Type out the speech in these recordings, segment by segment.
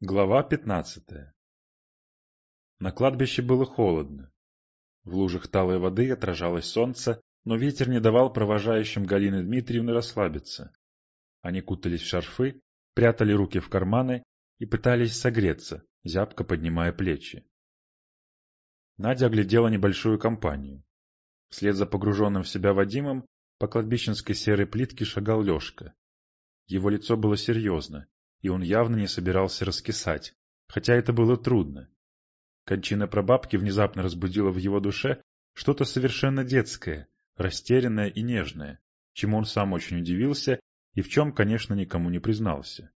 Глава пятнадцатая На кладбище было холодно. В лужах талой воды отражалось солнце, но ветер не давал провожающим Галины Дмитриевны расслабиться. Они кутались в шарфы, прятали руки в карманы и пытались согреться, зябко поднимая плечи. Надя оглядела небольшую компанию. Вслед за погруженным в себя Вадимом по кладбищенской серой плитке шагал Лешка. Его лицо было серьезно, и он явно не собирался раскисать, хотя это было трудно. Кончина прабабки внезапно разбудила в его душе что-то совершенно детское, растерянное и нежное, чему он сам очень удивился и в чем, конечно, никому не признался.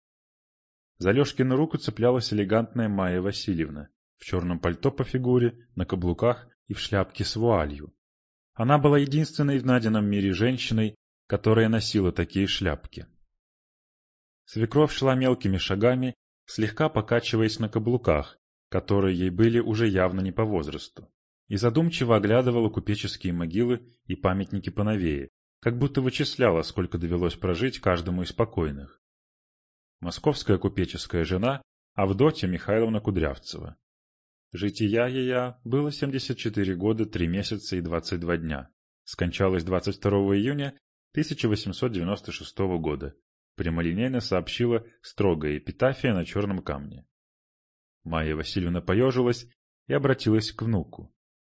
За Лешкину руку цеплялась элегантная Майя Васильевна, в черном пальто по фигуре, на каблуках и в шляпке с вуалью. Она была единственной в Надином мире женщиной, которая носила такие шляпки. Свекровь шла мелкими шагами, слегка покачиваясь на каблуках, которые ей были уже явно не по возрасту, и задумчиво оглядывала купеческие могилы и памятники поновее, как будто вычисляла, сколько довелось прожить каждому из покойных. Московская купеческая жена Авдотья Михайловна Кудрявцева. Жития ее было 74 года, 3 месяца и 22 дня. Скончалась 22 июня 1896 года прямолинейно сообщила строгая эпитафия на черном камне. Майя Васильевна поежилась и обратилась к внуку.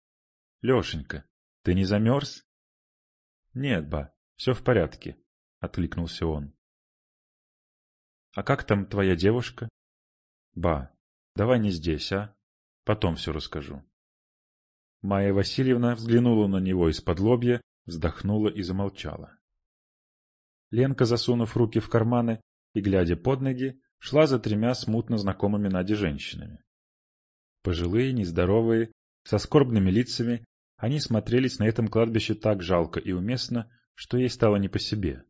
— Лешенька, ты не замерз? — Нет, ба, все в порядке, — откликнулся он. — А как там твоя девушка? — Ба, давай не здесь, а? Потом все расскажу. Майя Васильевна взглянула на него из-под лобья, вздохнула и замолчала. Ленка, засунув руки в карманы и глядя под ноги, шла за тремя смутно знакомыми Наде женщинами. Пожилые, нездоровые, со скорбными лицами, они смотрелись на этом кладбище так жалко и уместно, что ей стало не по себе.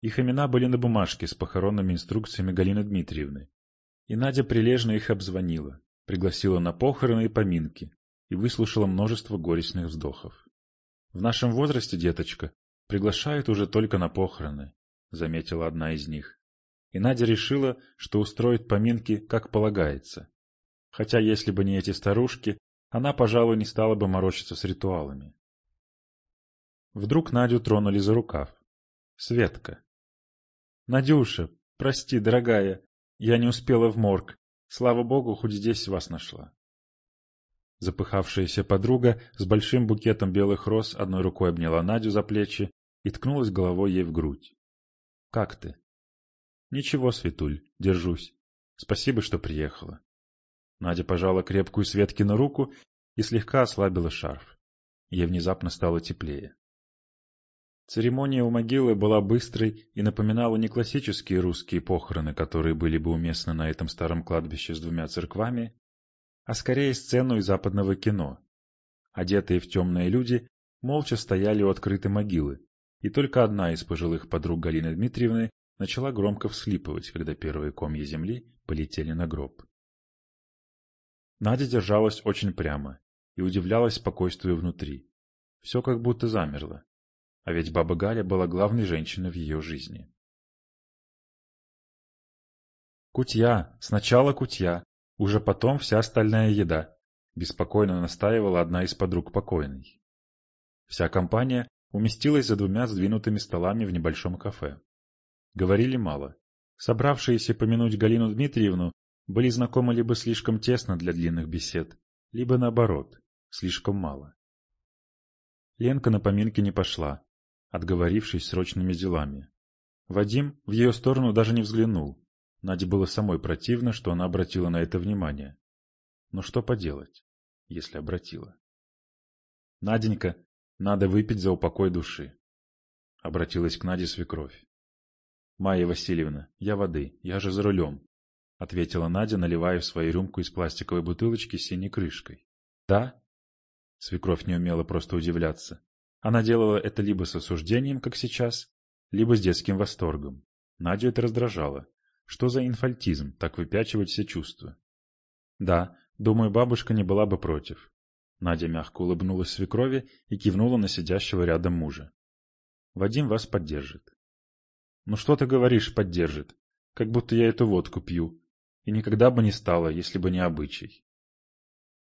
Их имена были на бумажке с похоронными инструкциями Галины Дмитриевны, и Надя прилежно их обзвонила, пригласила на похороны и поминки и выслушала множество горестных вздохов. В нашем возрасте, деточка, Приглашают уже только на похороны, — заметила одна из них. И Надя решила, что устроит поминки, как полагается. Хотя, если бы не эти старушки, она, пожалуй, не стала бы морочиться с ритуалами. Вдруг Надю тронули за рукав. Светка. — Надюша, прости, дорогая, я не успела в морг. Слава богу, хоть здесь вас нашла. Запыхавшаяся подруга с большим букетом белых роз одной рукой обняла Надю за плечи, и ткнулась головой ей в грудь. — Как ты? — Ничего, Светуль, держусь. Спасибо, что приехала. Надя пожала крепкую Светкину руку и слегка ослабила шарф. Ей внезапно стало теплее. Церемония у могилы была быстрой и напоминала не классические русские похороны, которые были бы уместны на этом старом кладбище с двумя церквами, а скорее сцену из западного кино. Одетые в темные люди молча стояли у открытой могилы, и только одна из пожилых подруг Галины Дмитриевны начала громко всхлипывать, когда первые комья земли полетели на гроб. Надя держалась очень прямо и удивлялась спокойствию внутри. Все как будто замерло. А ведь баба Галя была главной женщиной в ее жизни. «Кутья! Сначала кутья, уже потом вся остальная еда», — беспокойно настаивала одна из подруг покойной. Вся компания уместилась за двумя сдвинутыми столами в небольшом кафе. Говорили мало. Собравшиеся помянуть Галину Дмитриевну были знакомы либо слишком тесно для длинных бесед, либо наоборот, слишком мало. Ленка на поминки не пошла, отговорившись срочными делами. Вадим в ее сторону даже не взглянул. Наде было самой противно, что она обратила на это внимание. Но что поделать, если обратила? Наденька надо выпить за упокой души. Обратилась к Наде свекровь. — Майя Васильевна, я воды, я же за рулем, — ответила Надя, наливая в свою рюмку из пластиковой бутылочки с синей крышкой. — Да? Свекровь не умела просто удивляться. Она делала это либо с осуждением, как сейчас, либо с детским восторгом. Надю это раздражало. Что за инфальтизм, так выпячивать все чувства? Да, думаю, бабушка не была бы против. Надя мягко улыбнулась свекрови и кивнула на сидящего рядом мужа. Вадим вас поддержит. Ну что ты говоришь, поддержит? Как будто я эту водку пью. и никогда бы не стала, если бы не обычай.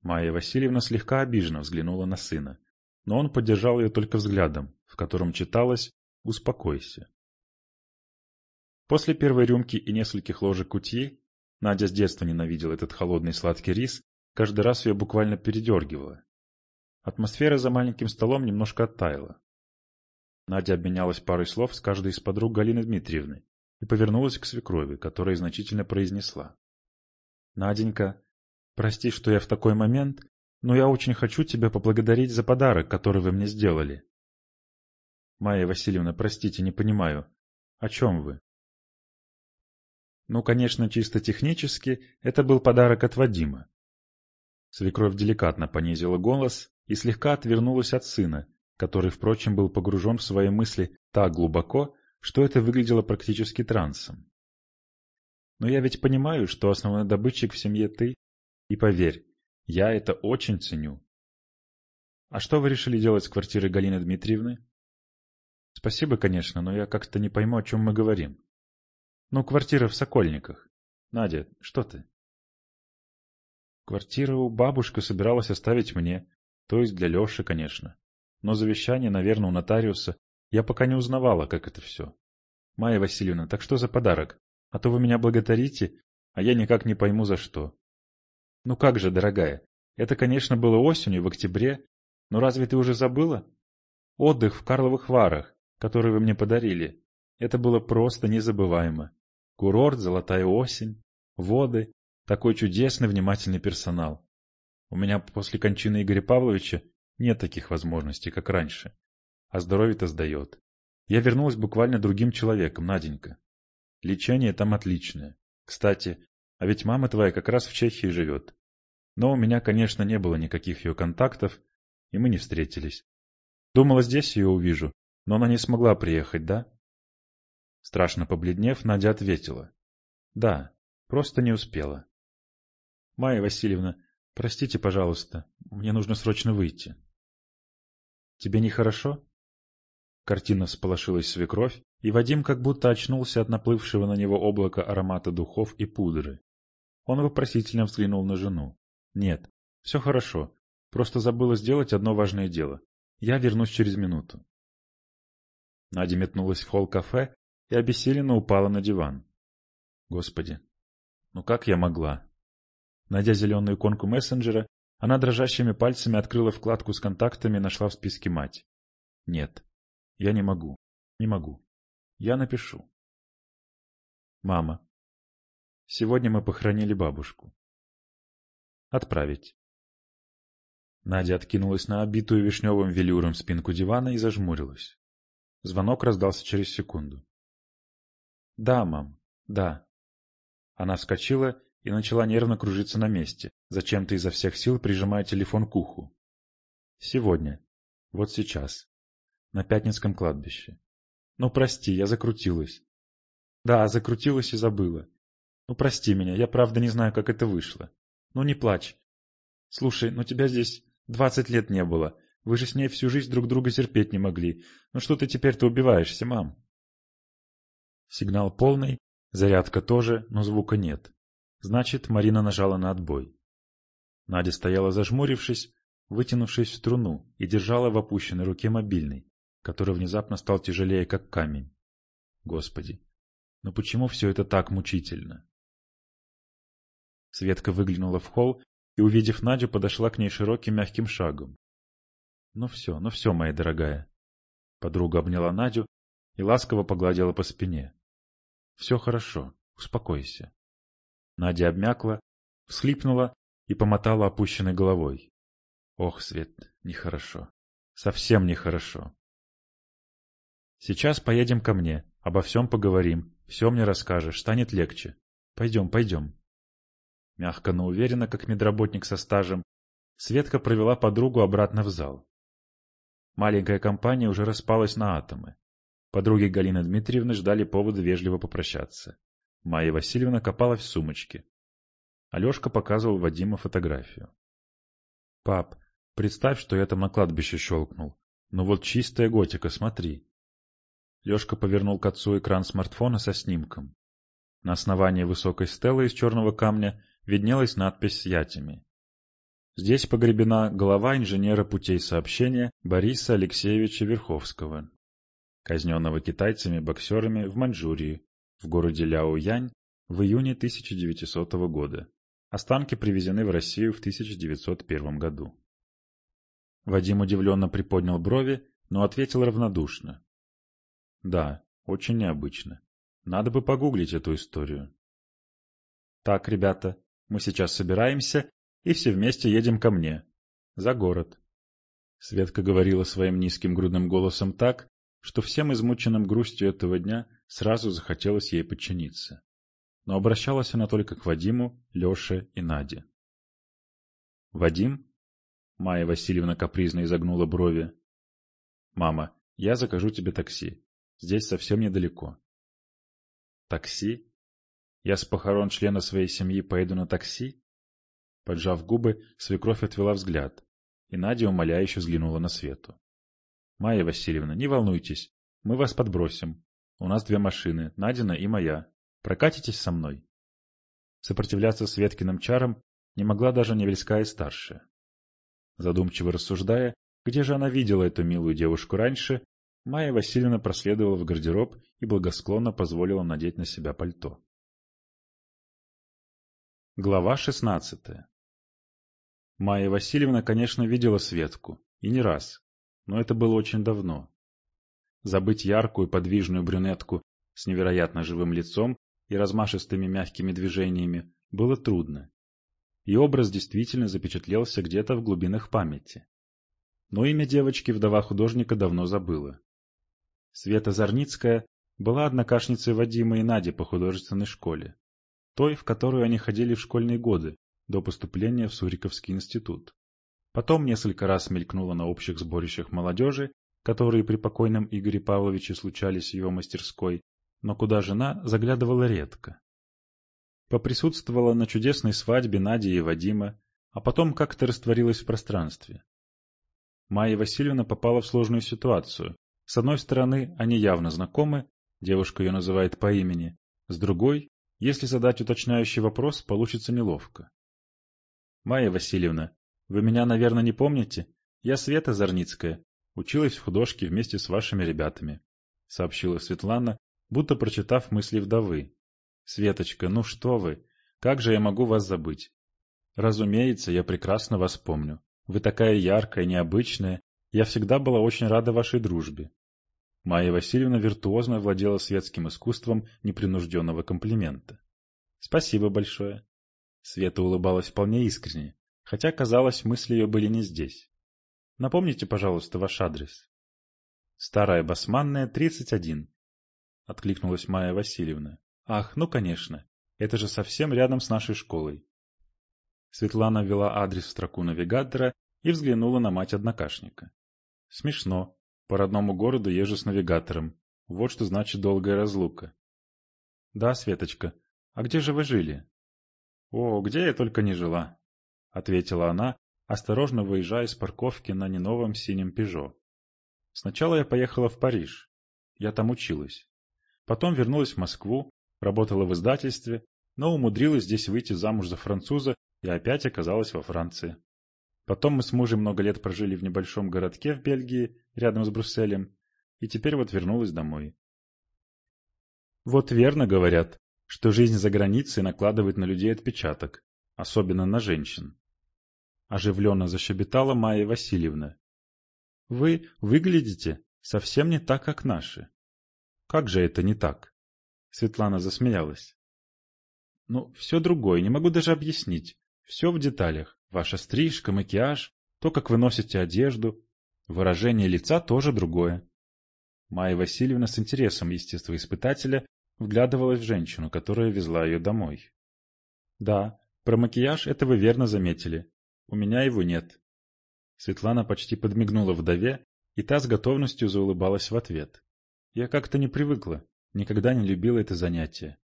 Майя Васильевна слегка обиженно взглянула на сына, но он поддержал ее только взглядом, в котором читалось «Успокойся». После первой рюмки и нескольких ложек кутьи Надя с детства ненавидела этот холодный сладкий рис, каждый раз ее буквально передергивала. Атмосфера за маленьким столом немножко оттаяла. Надя обменялась парой слов с каждой из подруг Галины Дмитриевны и повернулась к свекрови, которая значительно произнесла. — Наденька, прости, что я в такой момент, но я очень хочу тебя поблагодарить за подарок, который вы мне сделали. — Майя Васильевна, простите, не понимаю. О чем вы? Ну, конечно, чисто технически, это был подарок от Вадима. Свекровь деликатно понизила голос и слегка отвернулась от сына, который, впрочем, был погружен в свои мысли так глубоко, что это выглядело практически трансом. Но я ведь понимаю, что основной добытчик в семье ты, и поверь, я это очень ценю. А что вы решили делать с квартирой Галины Дмитриевны? Спасибо, конечно, но я как-то не пойму, о чем мы говорим. Ну, квартира в Сокольниках. Надя, что ты? Квартиру бабушка собиралась оставить мне, то есть для Леши, конечно. Но завещание, наверное, у нотариуса. Я пока не узнавала, как это все. Майя Васильевна, так что за подарок? А то вы меня благодарите, а я никак не пойму за что. Ну как же, дорогая, это, конечно, было осенью, в октябре, но разве ты уже забыла? Отдых в Карловых Варах, который вы мне подарили. Это было просто незабываемо. Курорт, золотая осень, воды, такой чудесный внимательный персонал. У меня после кончины Игоря Павловича нет таких возможностей, как раньше. А здоровье-то сдает. Я вернулась буквально другим человеком, Наденька. Лечение там отличное. Кстати, а ведь мама твоя как раз в Чехии живет. Но у меня, конечно, не было никаких ее контактов, и мы не встретились. Думала, здесь ее увижу, но она не смогла приехать, да? Страшно побледнев, Надя ответила. Да, просто не успела. Майя Васильевна, простите, пожалуйста, мне нужно срочно выйти. Тебе нехорошо? Картина всполошилась свекровь, и Вадим как будто очнулся от наплывшего на него облака аромата духов и пудры. Он вопросительно взглянул на жену. Нет, все хорошо, просто забыла сделать одно важное дело. Я вернусь через минуту. Надя метнулась в холл кафе и обессиленно упала на диван. Господи, ну как я могла? Найдя зеленую иконку мессенджера, она дрожащими пальцами открыла вкладку с контактами и нашла в списке мать. Нет, я не могу, не могу. Я напишу. Мама. Сегодня мы похоронили бабушку. Отправить. Надя откинулась на обитую вишневым велюром спинку дивана и зажмурилась. Звонок раздался через секунду. «Да, мам, да». Она вскочила и начала нервно кружиться на месте, зачем-то изо всех сил прижимая телефон к уху. «Сегодня. Вот сейчас. На Пятницком кладбище. Ну, прости, я закрутилась». «Да, закрутилась и забыла. Ну, прости меня, я правда не знаю, как это вышло. Ну, не плачь. Слушай, ну тебя здесь двадцать лет не было. Вы же с ней всю жизнь друг друга терпеть не могли. Ну что ты теперь-то убиваешься, мам?» Сигнал полный, зарядка тоже, но звука нет. Значит, Марина нажала на отбой. Надя стояла зажмурившись, вытянувшись в струну, и держала в опущенной руке мобильный, который внезапно стал тяжелее, как камень. Господи, ну почему все это так мучительно? Светка выглянула в холл и, увидев Надю, подошла к ней широким мягким шагом. — Ну все, ну все, моя дорогая. Подруга обняла Надю и ласково погладила по спине. Все хорошо, успокойся. Надя обмякла, всхлипнула и помотала опущенной головой. Ох, Свет, нехорошо. Совсем нехорошо. Сейчас поедем ко мне, обо всем поговорим, все мне расскажешь, станет легче. Пойдем, пойдем. Мягко, но уверенно, как медработник со стажем, Светка провела подругу обратно в зал. Маленькая компания уже распалась на атомы. Подруги Галины Дмитриевны ждали повода вежливо попрощаться. Майя Васильевна копалась в сумочке. Алешка показывал Вадиму фотографию. — Пап, представь, что я там на кладбище щелкнул. Ну вот чистая готика, смотри. Лешка повернул к отцу экран смартфона со снимком. На основании высокой стелы из черного камня виднелась надпись с ятями. Здесь погребена голова инженера путей сообщения Бориса Алексеевича Верховского, казненного китайцами-боксерами в Маньчжурии, в городе Ляоянь в июне 1900 года. Останки привезены в Россию в 1901 году. Вадим удивленно приподнял брови, но ответил равнодушно. Да, очень необычно. Надо бы погуглить эту историю. Так, ребята, мы сейчас собираемся и все вместе едем ко мне. За город. Светка говорила своим низким грудным голосом так, что всем измученным грустью этого дня сразу захотелось ей подчиниться. Но обращалась она только к Вадиму, Леше и Наде. «Вадим?» Майя Васильевна капризно изогнула брови. «Мама, я закажу тебе такси. Здесь совсем недалеко». «Такси? Я с похорон члена своей семьи поеду на такси?» Поджав губы, свекровь отвела взгляд, и Надя умоляюще взглянула на Свету. «Майя Васильевна, не волнуйтесь, мы вас подбросим. У нас две машины, Надина и моя. Прокатитесь со мной?» Сопротивляться Светкиным чарам не могла даже Невельская старшая. Задумчиво рассуждая, где же она видела эту милую девушку раньше, Майя Васильевна проследовала в гардероб и благосклонно позволила надеть на себя пальто. Глава шестнадцатая Майя Васильевна, конечно, видела Светку, и не раз, но это было очень давно. Забыть яркую подвижную брюнетку с невероятно живым лицом и размашистыми мягкими движениями было трудно и образ действительно запечатлелся где-то в глубинах памяти. Но имя девочки вдова художника давно забыла. Света Зарницкая была однокашницей Вадима и Нади по художественной школе, той, в которую они ходили в школьные годы, до поступления в Суриковский институт. Потом несколько раз мелькнула на общих сборищах молодежи, которые при покойном Игоре Павловиче случались в его мастерской, но куда жена заглядывала редко поприсутствовала на чудесной свадьбе Нади и Вадима, а потом как-то растворилась в пространстве. Майя Васильевна попала в сложную ситуацию. С одной стороны, они явно знакомы, девушка ее называет по имени, с другой, если задать уточняющий вопрос, получится неловко. «Майя Васильевна, вы меня, наверное, не помните? Я Света Зарницкая, училась в художке вместе с вашими ребятами», — сообщила Светлана, будто прочитав мысли вдовы. Светочка, ну что вы, как же я могу вас забыть? Разумеется, я прекрасно вас помню. Вы такая яркая, необычная. Я всегда была очень рада вашей дружбе. Майя Васильевна виртуозно владела светским искусством непринужденного комплимента. Спасибо большое. Света улыбалась вполне искренне, хотя, казалось, мысли ее были не здесь. Напомните, пожалуйста, ваш адрес. Старая Басманная, 31. Откликнулась Майя Васильевна. Ах, ну конечно, это же совсем рядом с нашей школой. Светлана ввела адрес в строку навигатора и взглянула на мать однокашника. Смешно. По родному городу езжу с навигатором. Вот что значит долгая разлука. Да, Светочка, а где же вы жили? О, где я только не жила, ответила она, осторожно выезжая из парковки на неновом синем Пежо. Сначала я поехала в Париж. Я там училась. Потом вернулась в Москву, Работала в издательстве, но умудрилась здесь выйти замуж за француза и опять оказалась во Франции. Потом мы с мужем много лет прожили в небольшом городке в Бельгии, рядом с Брюсселем, и теперь вот вернулась домой. Вот верно говорят, что жизнь за границей накладывает на людей отпечаток, особенно на женщин. Оживленно защебетала Майя Васильевна. Вы выглядите совсем не так, как наши. Как же это не так? Светлана засмеялась. Ну, все другое, не могу даже объяснить. Все в деталях. Ваша стрижка, макияж, то, как вы носите одежду. Выражение лица тоже другое. Майя Васильевна с интересом естествоиспытателя вглядывалась в женщину, которая везла ее домой. Да, про макияж это вы верно заметили. У меня его нет. Светлана почти подмигнула вдове, и та с готовностью заулыбалась в ответ. Я как-то не привыкла. Никогда не любила это занятие.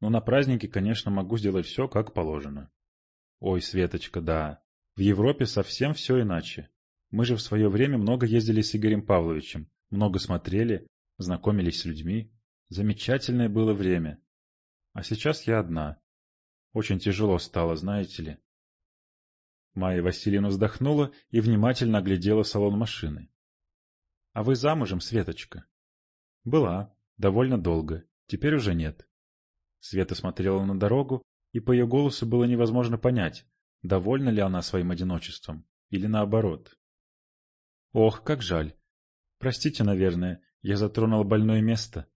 Но на празднике, конечно, могу сделать все, как положено. Ой, Светочка, да. В Европе совсем все иначе. Мы же в свое время много ездили с Игорем Павловичем, много смотрели, знакомились с людьми. Замечательное было время. А сейчас я одна. Очень тяжело стало, знаете ли. Майя Васильевна вздохнула и внимательно оглядела салон машины. — А вы замужем, Светочка? — Была. Довольно долго. Теперь уже нет. Света смотрела на дорогу, и по ее голосу было невозможно понять, довольна ли она своим одиночеством, или наоборот. Ох, как жаль. Простите, наверное, я затронула больное место.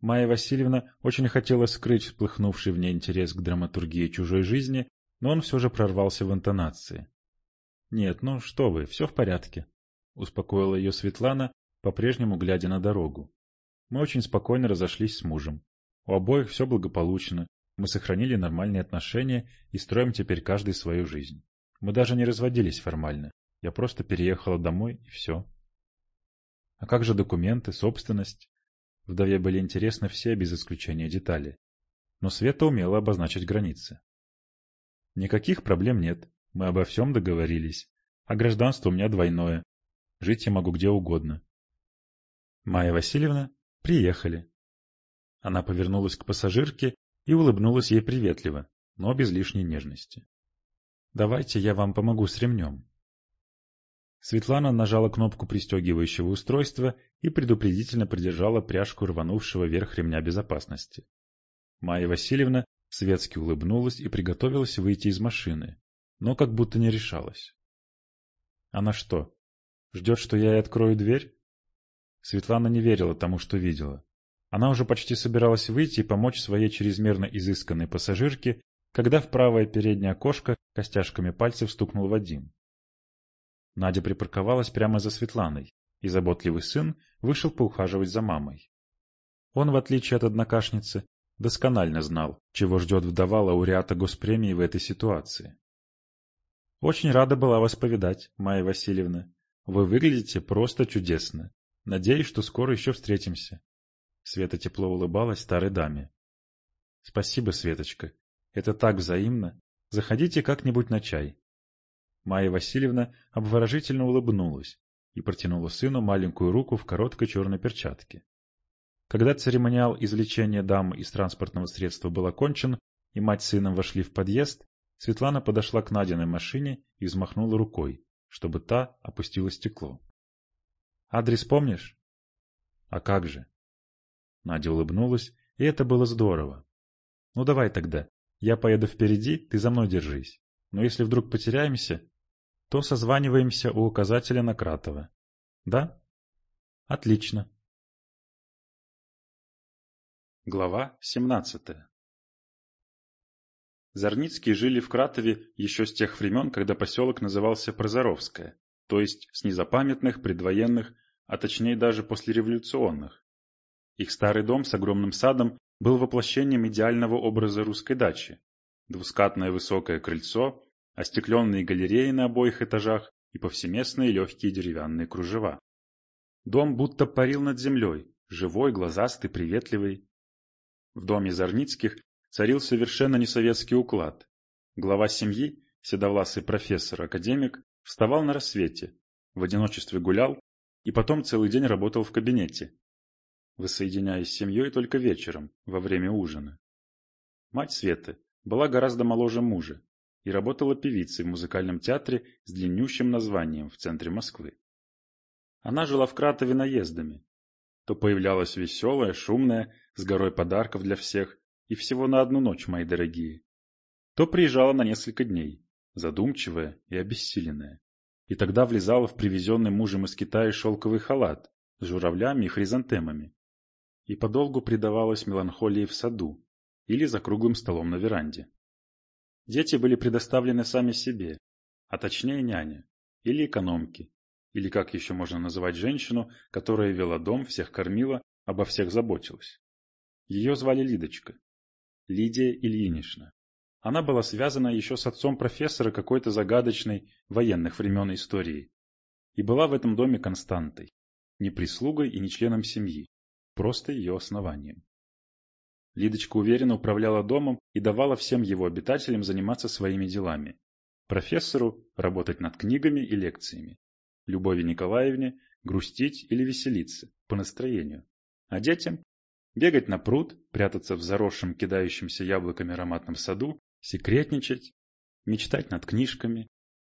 Майя Васильевна очень хотела скрыть всплыхнувший в ней интерес к драматургии чужой жизни, но он все же прорвался в интонации. «Нет, ну что вы, все в порядке», — успокоила ее Светлана, по-прежнему глядя на дорогу. «Мы очень спокойно разошлись с мужем. У обоих все благополучно, мы сохранили нормальные отношения и строим теперь каждый свою жизнь. Мы даже не разводились формально. Я просто переехала домой, и все. А как же документы, собственность? Вдове были интересны все, без исключения детали. Но Света умела обозначить границы. Никаких проблем нет. Мы обо всем договорились. А гражданство у меня двойное. Жить я могу где угодно. Майя Васильевна, приехали. Она повернулась к пассажирке и улыбнулась ей приветливо, но без лишней нежности. «Давайте я вам помогу с ремнем». Светлана нажала кнопку пристегивающего устройства и предупредительно придержала пряжку рванувшего вверх ремня безопасности. Майя Васильевна светски улыбнулась и приготовилась выйти из машины, но как будто не решалась. Она что, ждет, что я ей открою дверь? Светлана не верила тому, что видела. Она уже почти собиралась выйти и помочь своей чрезмерно изысканной пассажирке, когда в правое переднее окошко костяшками пальцев стукнул Вадим. Надя припарковалась прямо за Светланой, и заботливый сын вышел поухаживать за мамой. Он, в отличие от однокашницы, досконально знал, чего ждет вдова лауреата госпремии в этой ситуации. «Очень рада была вас повидать, Майя Васильевна. Вы выглядите просто чудесно. Надеюсь, что скоро еще встретимся». Света тепло улыбалась старой даме. «Спасибо, Светочка. Это так взаимно. Заходите как-нибудь на чай. Майя Васильевна обворожительно улыбнулась и протянула сыну маленькую руку в короткой черной перчатке. Когда церемониал извлечения дамы из транспортного средства был окончен, и мать с сыном вошли в подъезд, Светлана подошла к Надиной машине и взмахнула рукой, чтобы та опустила стекло. «Адрес помнишь?» «А как же?» Надя улыбнулась, и это было здорово. «Ну давай тогда, я поеду впереди, ты за мной держись. Но если вдруг потеряемся, то созваниваемся у указателя на Кратова. Да? Отлично. Глава 17 Зарницкие жили в Кратове еще с тех времен, когда поселок назывался Прозоровское, то есть с незапамятных, предвоенных, а точнее даже послереволюционных. Их старый дом с огромным садом был воплощением идеального образа русской дачи. Двускатное высокое крыльцо, остекленные галереи на обоих этажах и повсеместные легкие деревянные кружева. Дом будто парил над землей, живой, глазастый, приветливый. В доме Зарницких царил совершенно несоветский уклад. Глава семьи, седовласый профессор-академик, вставал на рассвете, в одиночестве гулял и потом целый день работал в кабинете, воссоединяясь с семьей только вечером, во время ужина. Мать Светы была гораздо моложе мужа, и работала певицей в музыкальном театре с длиннющим названием в центре Москвы. Она жила в Кратове наездами. То появлялась веселая, шумная, с горой подарков для всех, и всего на одну ночь, мои дорогие. То приезжала на несколько дней, задумчивая и обессиленная. И тогда влезала в привезенный мужем из Китая шелковый халат с журавлями и хризантемами. И подолгу предавалась меланхолии в саду или за круглым столом на веранде. Дети были предоставлены сами себе, а точнее няне, или экономке, или как еще можно называть женщину, которая вела дом, всех кормила, обо всех заботилась. Ее звали Лидочка. Лидия Ильинична. Она была связана еще с отцом профессора какой-то загадочной военных времен истории. И была в этом доме константой, не прислугой и не членом семьи, просто ее основанием. Лидочка уверенно управляла домом и давала всем его обитателям заниматься своими делами. Профессору – работать над книгами и лекциями. Любови Николаевне – грустить или веселиться, по настроению. А детям бегать на пруд, прятаться в заросшем кидающемся яблоками ароматном саду, секретничать, мечтать над книжками,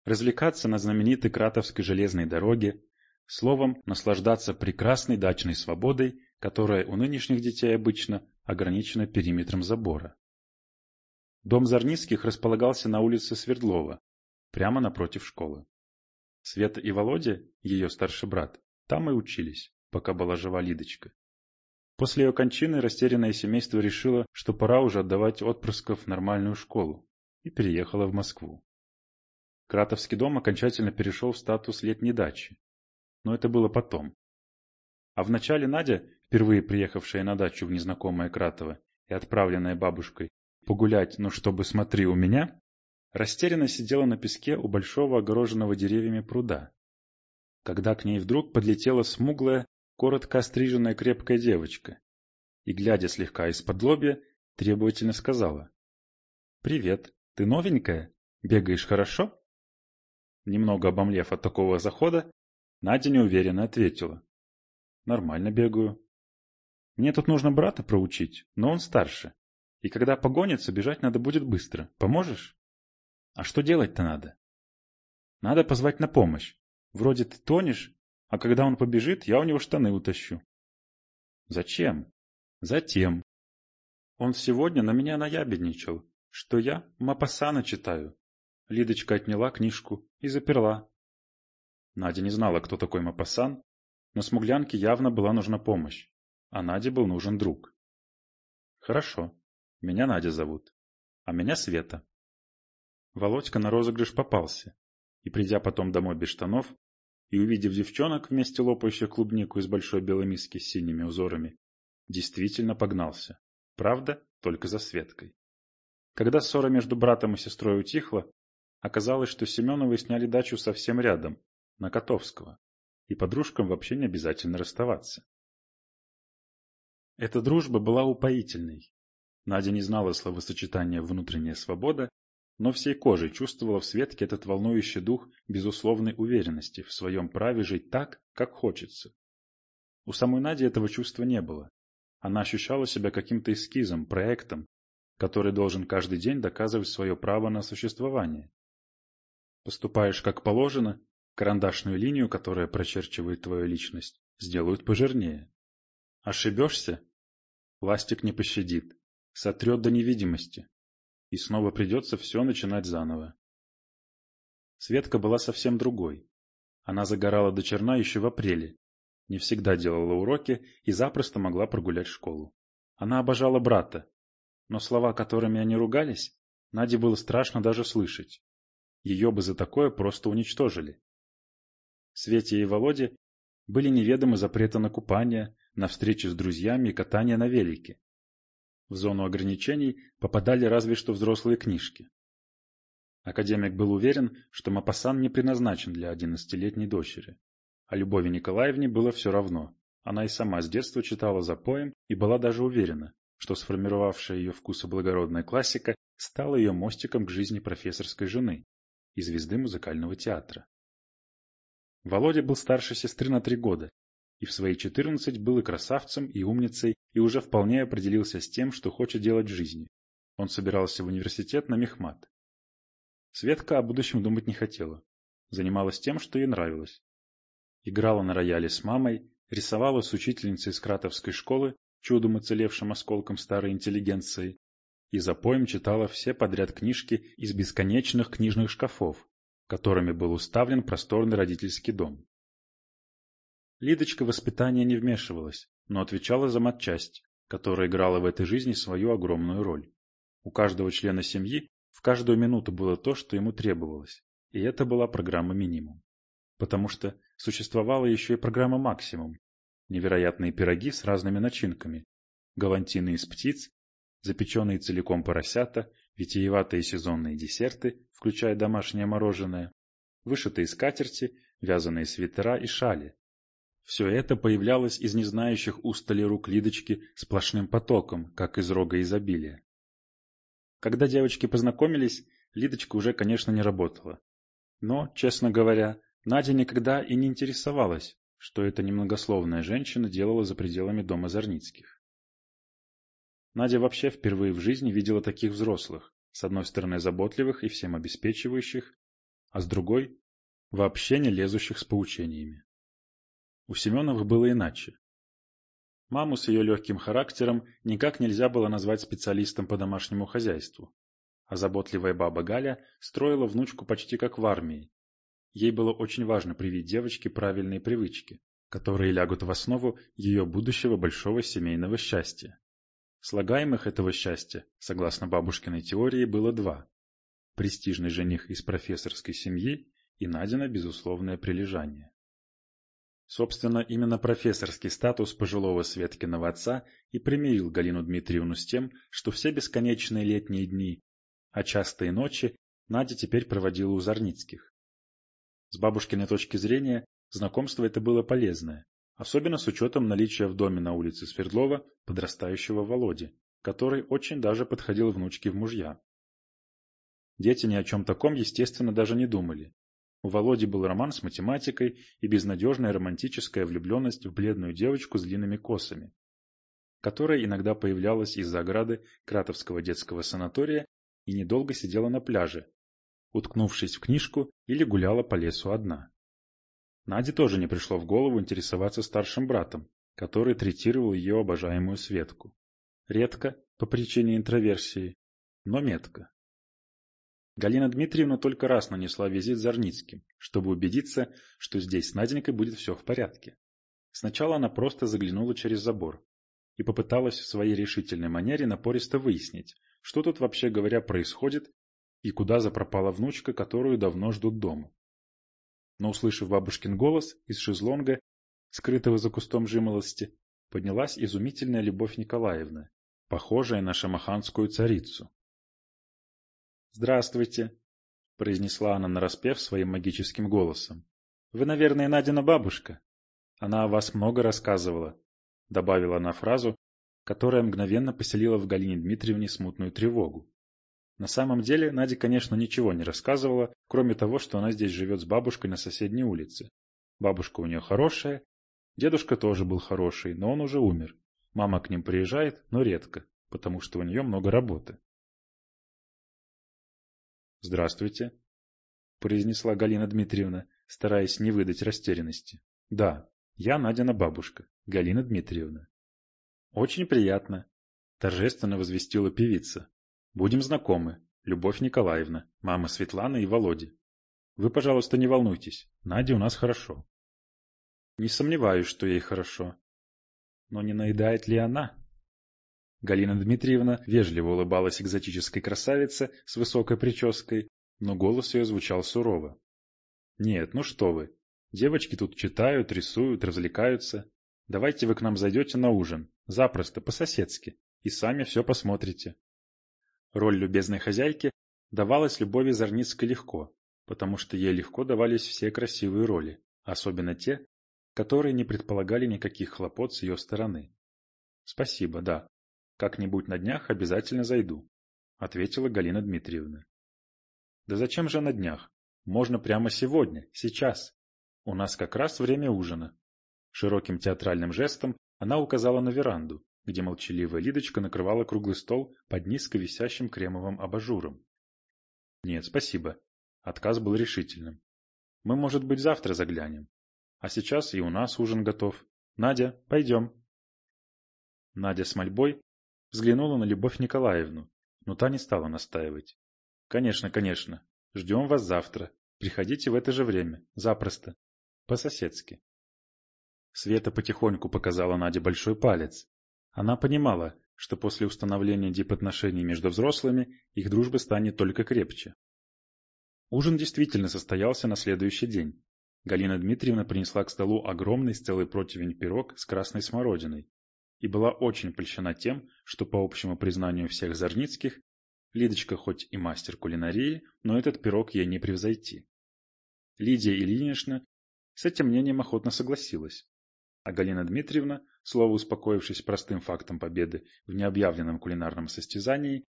развлекаться на знаменитой Кратовской железной дороге, словом, наслаждаться прекрасной дачной свободой, которая у нынешних детей обычно ограничена периметром забора. Дом Зарницких располагался на улице Свердлова, прямо напротив школы. Света и Володя, ее старший брат, там и учились, пока была жива Лидочка. После ее кончины растерянное семейство решило, что пора уже отдавать отпрысков в нормальную школу, и переехало в Москву. Кратовский дом окончательно перешел в статус летней дачи. Но это было потом. А вначале Надя, впервые приехавшая на дачу в незнакомое Кратово и отправленная бабушкой погулять, ну чтобы смотри у меня, растерянно сидела на песке у большого огороженного деревьями пруда. Когда к ней вдруг подлетела смуглая, коротко остриженная крепкая девочка и, глядя слегка из-под лобья, требовательно сказала. «Привет, ты новенькая? Бегаешь хорошо?» Немного обомлев от такого захода, Надя неуверенно ответила. «Нормально бегаю. Мне тут нужно брата проучить, но он старше. И когда погонится, бежать надо будет быстро. Поможешь?» А что делать-то надо? Надо позвать на помощь. Вроде ты тонешь, а когда он побежит, я у него штаны утащу. Зачем? Затем. Он сегодня на меня наябедничал, что я Мапасана читаю. Лидочка отняла книжку и заперла. Надя не знала, кто такой Мапасан, но смуглянке явно была нужна помощь, а Наде был нужен друг. Хорошо, меня Надя зовут, а меня Света. Володька на розыгрыш попался, и придя потом домой без штанов, и увидев девчонок вместе лопающих клубнику из большой белой миски с синими узорами, действительно погнался. Правда, только за Светкой. Когда ссора между братом и сестрой утихла, оказалось, что Семеновы сняли дачу совсем рядом, на Котовского, и подружкам вообще не обязательно расставаться. Эта дружба была упоительной. Надя не знала словосочетания «внутренняя свобода» но всей кожей чувствовала в Светке этот волнующий дух безусловной уверенности в своем праве жить так, как хочется. У самой Нади этого чувства не было. Она ощущала себя каким-то эскизом, проектом, который должен каждый день доказывать свое право на существование. Поступаешь как положено, карандашную линию, которая прочерчивает твою личность, сделают пожирнее. Ошибешься? Ластик не пощадит, сотрет до невидимости, и снова придется все начинать заново. Светка была совсем другой. Она загорала до черна еще в апреле, не всегда делала уроки и запросто могла прогулять школу. Она обожала брата, но слова, которыми они ругались, Наде было страшно даже слышать. Ее бы за такое просто уничтожили. Свете и Володе были неведомы запреты на купание, на встречи с друзьями и катание на велике. В зону ограничений попадали разве что взрослые книжки. Академик был уверен, что Мапасан не предназначен для одиннадцатилетней дочери. А Любови Николаевне было все равно. Она и сама с детства читала за поем и была даже уверена, что сформировавшая ее вкусы благородная классика стала ее мостиком к жизни профессорской жены и звезды музыкального театра. Володя был старше сестры на три года и в свои четырнадцать был и красавцем, и умницей, и уже вполне определился с тем, что хочет делать в жизни. Он собирался в университет на мехмат. Светка о будущем думать не хотела. Занималась тем, что ей нравилось. Играла на рояле с мамой, рисовала с учительницей из Кратовской школы, чудом уцелевшим осколком старой интеллигенции, и за поем читала все подряд книжки из бесконечных книжных шкафов, которыми был уставлен просторный родительский дом. Лидочка в воспитание не вмешивалась, но отвечала за матчасть, которая играла в этой жизни свою огромную роль. У каждого члена семьи в каждую минуту было то, что ему требовалось, и это была программа минимум. Потому что существовала еще и программа максимум. Невероятные пироги с разными начинками, галантины из птиц, запеченные целиком поросята, витиеватые сезонные десерты, включая домашнее мороженое, вышитые скатерти, вязаные свитера и шали, все это появлялось из незнающих устали рук Лидочки сплошным потоком, как из рога изобилия. Когда девочки познакомились, Лидочка уже, конечно, не работала. Но, честно говоря, Надя никогда и не интересовалась, что эта немногословная женщина делала за пределами дома Зарницких. Надя вообще впервые в жизни видела таких взрослых, с одной стороны заботливых и всем обеспечивающих, а с другой – вообще не лезущих с поучениями. У Семеновых было иначе. Маму с ее легким характером никак нельзя было назвать специалистом по домашнему хозяйству, а заботливая баба Галя строила внучку почти как в армии. Ей было очень важно привить девочке правильные привычки, которые лягут в основу ее будущего большого семейного счастья. Слагаемых этого счастья, согласно бабушкиной теории, было два. Престижный жених из профессорской семьи и Надина безусловное прилежание. Собственно, именно профессорский статус пожилого Светкиного отца и примирил Галину Дмитриевну с тем, что все бесконечные летние дни, а частые ночи Надя теперь проводила у Зарницких. С бабушкиной точки зрения, знакомство это было полезное, особенно с учетом наличия в доме на улице Свердлова подрастающего Володи, который очень даже подходил внучке в мужья. Дети ни о чем таком, естественно, даже не думали, у Володи был роман с математикой и безнадежная романтическая влюбленность в бледную девочку с длинными косами, которая иногда появлялась из-за ограды Кратовского детского санатория и недолго сидела на пляже, уткнувшись в книжку или гуляла по лесу одна. Наде тоже не пришло в голову интересоваться старшим братом, который третировал ее обожаемую Светку. Редко, по причине интроверсии, но метко. Галина Дмитриевна только раз нанесла визит Зарницким, чтобы убедиться, что здесь с Наденькой будет все в порядке. Сначала она просто заглянула через забор и попыталась в своей решительной манере напористо выяснить, что тут вообще говоря происходит и куда запропала внучка, которую давно ждут дома. Но услышав бабушкин голос из шезлонга, скрытого за кустом жимолости, поднялась изумительная Любовь Николаевна, похожая на шамаханскую царицу. «Здравствуйте», — произнесла она нараспев своим магическим голосом. «Вы, наверное, Надина бабушка. Она о вас много рассказывала», — добавила она фразу, которая мгновенно поселила в Галине Дмитриевне смутную тревогу. На самом деле Надя, конечно, ничего не рассказывала, кроме того, что она здесь живет с бабушкой на соседней улице. Бабушка у нее хорошая, дедушка тоже был хороший, но он уже умер. Мама к ним приезжает, но редко, потому что у нее много работы. «Здравствуйте», — произнесла Галина Дмитриевна, стараясь не выдать растерянности. «Да, я Надина бабушка, Галина Дмитриевна». «Очень приятно», — торжественно возвестила певица. «Будем знакомы. Любовь Николаевна, мама Светланы и Володи. Вы, пожалуйста, не волнуйтесь. Надя у нас хорошо». «Не сомневаюсь, что ей хорошо. Но не наедает ли она?» Галина Дмитриевна вежливо улыбалась экзотической красавице с высокой прической, но голос ее звучал сурово. «Нет, ну что вы. Девочки тут читают, рисуют, развлекаются. Давайте вы к нам зайдете на ужин, запросто, по-соседски, и сами все посмотрите». Роль любезной хозяйки давалась Любови Зарницкой легко, потому что ей легко давались все красивые роли, особенно те, которые не предполагали никаких хлопот с ее стороны. Спасибо, да, как-нибудь на днях обязательно зайду, ответила Галина Дмитриевна. Да зачем же на днях? Можно прямо сегодня, сейчас. У нас как раз время ужина. Широким театральным жестом она указала на веранду, где молчаливая Лидочка накрывала круглый стол под низко висящим кремовым абажуром. Нет, спасибо. Отказ был решительным. Мы, может быть, завтра заглянем. А сейчас и у нас ужин готов. Надя, пойдем. Надя с мольбой Взглянула на Любовь Николаевну, но та не стала настаивать. «Конечно, конечно. Ждем вас завтра. Приходите в это же время. Запросто. По-соседски». Света потихоньку показала Наде большой палец. Она понимала, что после установления дипотношений между взрослыми их дружба станет только крепче. Ужин действительно состоялся на следующий день. Галина Дмитриевна принесла к столу огромный с целый противень пирог с красной смородиной, и была очень польщена тем, что по общему признанию всех Зарницких, Лидочка хоть и мастер кулинарии, но этот пирог ей не превзойти. Лидия Ильинична с этим мнением охотно согласилась, а Галина Дмитриевна, слово успокоившись простым фактом победы в необъявленном кулинарном состязании,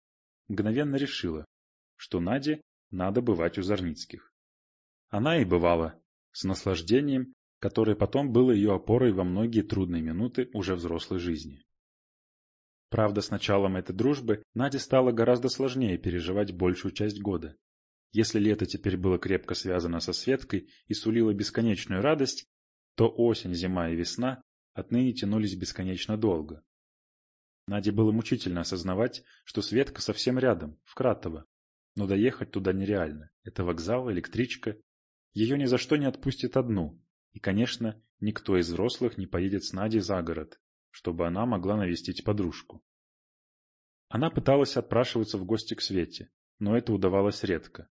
мгновенно решила, что Наде надо бывать у Зарницких. Она и бывала, с наслаждением которое потом было ее опорой во многие трудные минуты уже взрослой жизни. Правда, с началом этой дружбы Наде стало гораздо сложнее переживать большую часть года. Если лето теперь было крепко связано со Светкой и сулило бесконечную радость, то осень, зима и весна отныне тянулись бесконечно долго. Наде было мучительно осознавать, что Светка совсем рядом, в Кратово, но доехать туда нереально. Это вокзал, электричка. Ее ни за что не отпустят одну. И, конечно, никто из взрослых не поедет с Надей за город, чтобы она могла навестить подружку. Она пыталась отпрашиваться в гости к Свете, но это удавалось редко.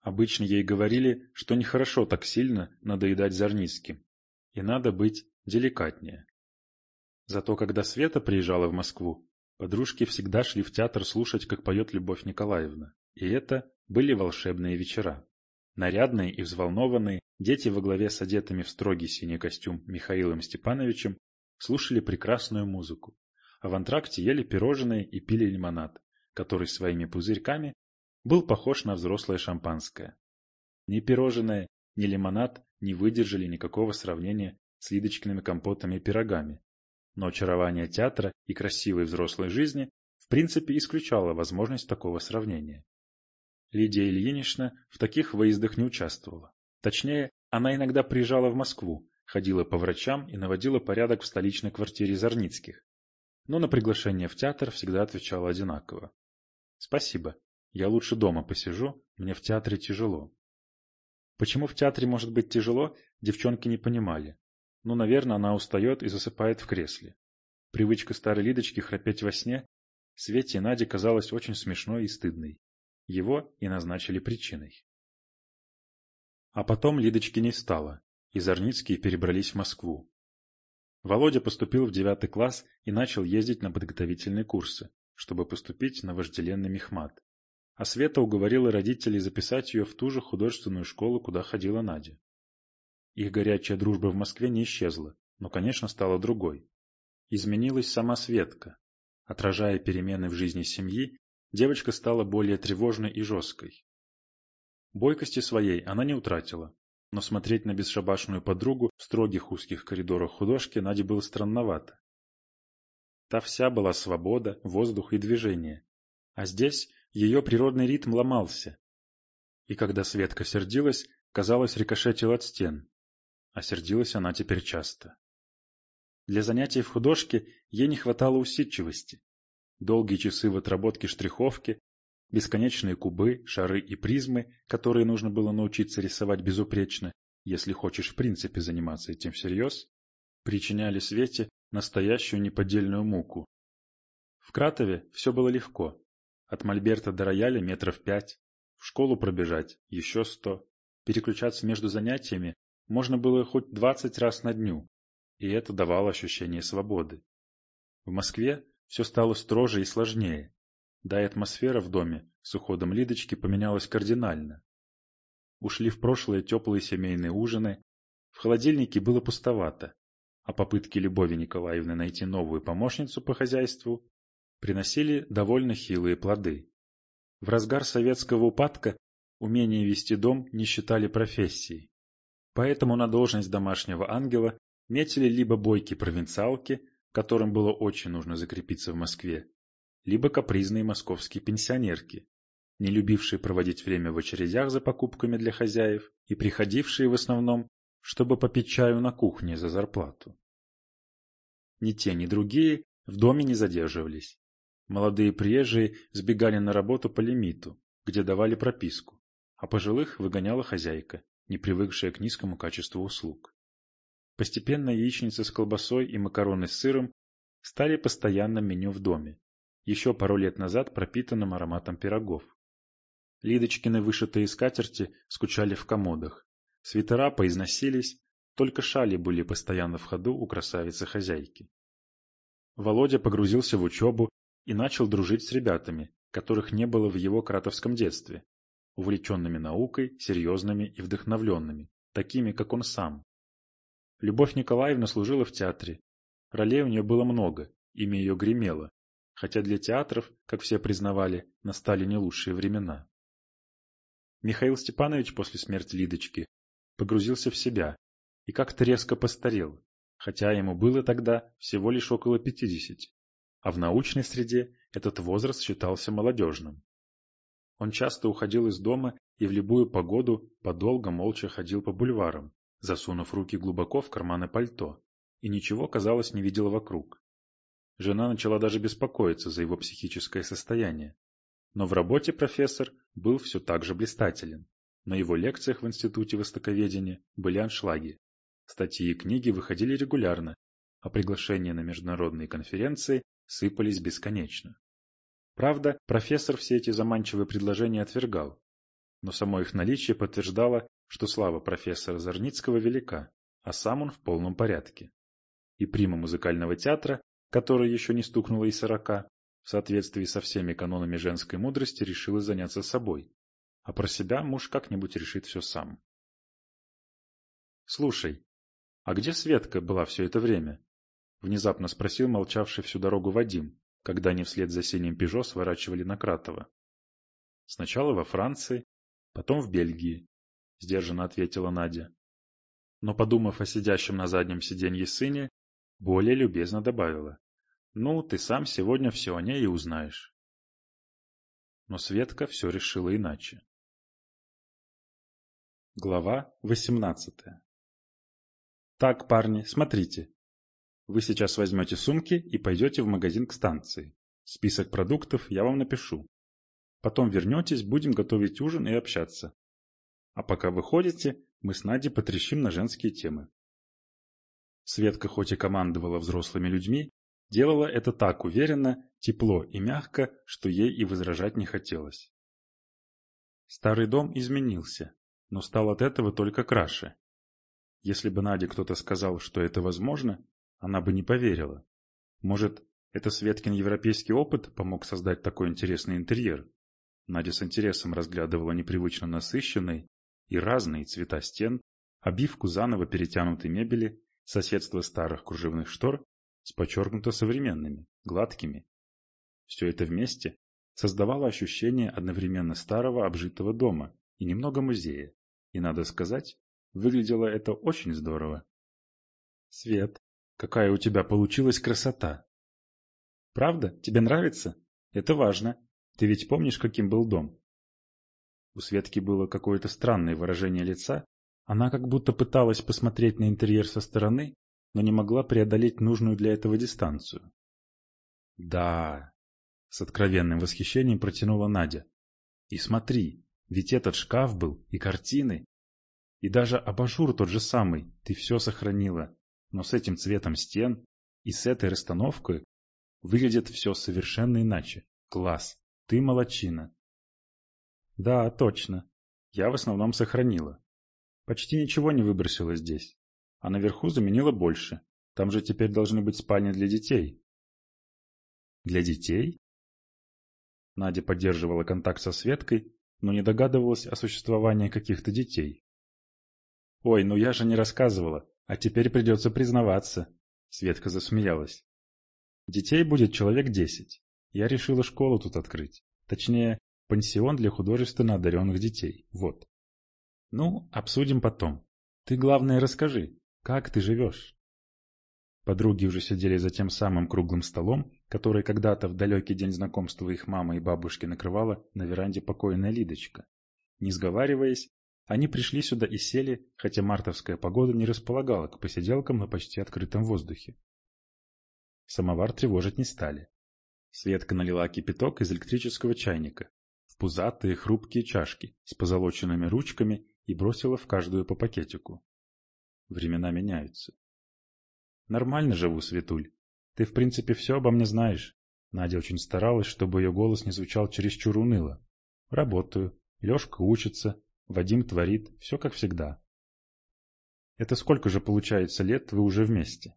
Обычно ей говорили, что нехорошо так сильно надоедать Зарницким, и надо быть деликатнее. Зато когда Света приезжала в Москву, подружки всегда шли в театр слушать, как поет Любовь Николаевна. И это были волшебные вечера. Нарядные и взволнованные, дети во главе с одетыми в строгий синий костюм Михаилом Степановичем слушали прекрасную музыку, а в антракте ели пирожные и пили лимонад, который своими пузырьками был похож на взрослое шампанское. Ни пирожное, ни лимонад не выдержали никакого сравнения с Лидочкиными компотами и пирогами, но очарование театра и красивой взрослой жизни в принципе исключало возможность такого сравнения. Лидия Ильинична в таких выездах не участвовала. Точнее, она иногда приезжала в Москву, ходила по врачам и наводила порядок в столичной квартире Зарницких. Но на приглашение в театр всегда отвечала одинаково. «Спасибо. Я лучше дома посижу, мне в театре тяжело». Почему в театре может быть тяжело, девчонки не понимали. Ну, наверное, она устает и засыпает в кресле. Привычка старой Лидочки храпеть во сне Свете и Наде казалась очень смешной и стыдной. Его и назначили причиной. А потом Лидочки не стало, и Зарницкие перебрались в Москву. Володя поступил в девятый класс и начал ездить на подготовительные курсы, чтобы поступить на вожделенный мехмат. А Света уговорила родителей записать ее в ту же художественную школу, куда ходила Надя. Их горячая дружба в Москве не исчезла, но, конечно, стала другой. Изменилась сама Светка. Отражая перемены в жизни семьи, девочка стала более тревожной и жесткой. Бойкости своей она не утратила, но смотреть на бесшабашную подругу в строгих узких коридорах художки Наде было странновато. Та вся была свобода, воздух и движение, а здесь ее природный ритм ломался. И когда Светка сердилась, казалось, рикошетил от стен, а сердилась она теперь часто. Для занятий в художке ей не хватало усидчивости, Долгие часы в отработке штриховки, бесконечные кубы, шары и призмы, которые нужно было научиться рисовать безупречно, если хочешь в принципе заниматься этим всерьез, причиняли Свете настоящую неподдельную муку. В Кратове все было легко. От мольберта до рояля метров пять, в школу пробежать еще сто, переключаться между занятиями можно было хоть двадцать раз на дню, и это давало ощущение свободы. В Москве все стало строже и сложнее. Да и атмосфера в доме с уходом Лидочки поменялась кардинально. Ушли в прошлое теплые семейные ужины, в холодильнике было пустовато, а попытки Любови Николаевны найти новую помощницу по хозяйству приносили довольно хилые плоды. В разгар советского упадка умение вести дом не считали профессией. Поэтому на должность домашнего ангела метили либо бойки провинциалки, которым было очень нужно закрепиться в Москве, либо капризные московские пенсионерки, не любившие проводить время в очередях за покупками для хозяев и приходившие в основном, чтобы попить чаю на кухне за зарплату. Ни те, ни другие в доме не задерживались. Молодые приезжие сбегали на работу по лимиту, где давали прописку, а пожилых выгоняла хозяйка, не привыкшая к низкому качеству услуг. Постепенно яичницы с колбасой и макароны с сыром стали постоянным меню в доме, еще пару лет назад пропитанным ароматом пирогов. Лидочкины вышитые скатерти скучали в комодах, свитера поизносились, только шали были постоянно в ходу у красавицы-хозяйки. Володя погрузился в учебу и начал дружить с ребятами, которых не было в его кратовском детстве, увлеченными наукой, серьезными и вдохновленными, такими, как он сам. Любовь Николаевна служила в театре. Ролей у нее было много, имя ее гремело, хотя для театров, как все признавали, настали не лучшие времена. Михаил Степанович после смерти Лидочки погрузился в себя и как-то резко постарел, хотя ему было тогда всего лишь около пятидесяти. а в научной среде этот возраст считался молодежным. Он часто уходил из дома и в любую погоду подолго молча ходил по бульварам, засунув руки глубоко в карманы пальто, и ничего, казалось, не видел вокруг. Жена начала даже беспокоиться за его психическое состояние. Но в работе профессор был все так же блистателен. На его лекциях в Институте Востоковедения были аншлаги. Статьи и книги выходили регулярно, а приглашения на международные конференции сыпались бесконечно. Правда, профессор все эти заманчивые предложения отвергал, но само их наличие подтверждало, что слава профессора Зарницкого велика, а сам он в полном порядке. И прима музыкального театра, который еще не стукнуло и сорока, в соответствии со всеми канонами женской мудрости решила заняться собой, а про себя муж как-нибудь решит все сам. «Слушай, а где Светка была все это время?» — внезапно спросил молчавший всю дорогу Вадим, когда они вслед за синим «Пежо» сворачивали на Кратово. «Сначала во Франции, потом в Бельгии», — сдержанно ответила Надя. Но, подумав о сидящем на заднем сиденье сыне, более любезно добавила. «Ну, ты сам сегодня все о ней и узнаешь». Но Светка все решила иначе. Глава восемнадцатая «Так, парни, смотрите, вы сейчас возьмете сумки и пойдете в магазин к станции. Список продуктов я вам напишу. Потом вернетесь, будем готовить ужин и общаться. А пока выходите, мы с Надей потрещим на женские темы. Светка хоть и командовала взрослыми людьми, делала это так уверенно, тепло и мягко, что ей и возражать не хотелось. Старый дом изменился, но стал от этого только краше. Если бы Наде кто-то сказал, что это возможно, она бы не поверила. Может, это Светкин европейский опыт помог создать такой интересный интерьер? Надя с интересом разглядывала непривычно насыщенные и разные цвета стен, обивку заново перетянутой мебели, соседство старых кружевных штор с подчеркнуто современными, гладкими. Все это вместе создавало ощущение одновременно старого обжитого дома и немного музея. И, надо сказать, выглядело это очень здорово. Свет, Какая у тебя получилась красота. Правда? Тебе нравится? Это важно. Ты ведь помнишь, каким был дом? У Светки было какое-то странное выражение лица. Она как будто пыталась посмотреть на интерьер со стороны, но не могла преодолеть нужную для этого дистанцию. Да, с откровенным восхищением протянула Надя. И смотри, ведь этот шкаф был, и картины, и даже абажур тот же самый, ты все сохранила но с этим цветом стен и с этой расстановкой выглядит все совершенно иначе. Класс, ты молочина. Да, точно. Я в основном сохранила. Почти ничего не выбросила здесь. А наверху заменила больше. Там же теперь должны быть спальни для детей. Для детей? Надя поддерживала контакт со Светкой, но не догадывалась о существовании каких-то детей. Ой, ну я же не рассказывала. А теперь придется признаваться. Светка засмеялась. Детей будет человек десять. Я решила школу тут открыть. Точнее, пансион для художественно одаренных детей. Вот. Ну, обсудим потом. Ты, главное, расскажи, как ты живешь? Подруги уже сидели за тем самым круглым столом, который когда-то в далекий день знакомства их мамы и бабушки накрывала на веранде покойная Лидочка. Не сговариваясь, они пришли сюда и сели, хотя мартовская погода не располагала к посиделкам на почти открытом воздухе. Самовар тревожить не стали. Светка налила кипяток из электрического чайника пузатые хрупкие чашки с позолоченными ручками и бросила в каждую по пакетику. Времена меняются. Нормально живу, Светуль. Ты, в принципе, все обо мне знаешь. Надя очень старалась, чтобы ее голос не звучал чересчур уныло. Работаю. Лешка учится. Вадим творит, все как всегда. Это сколько же получается лет вы уже вместе?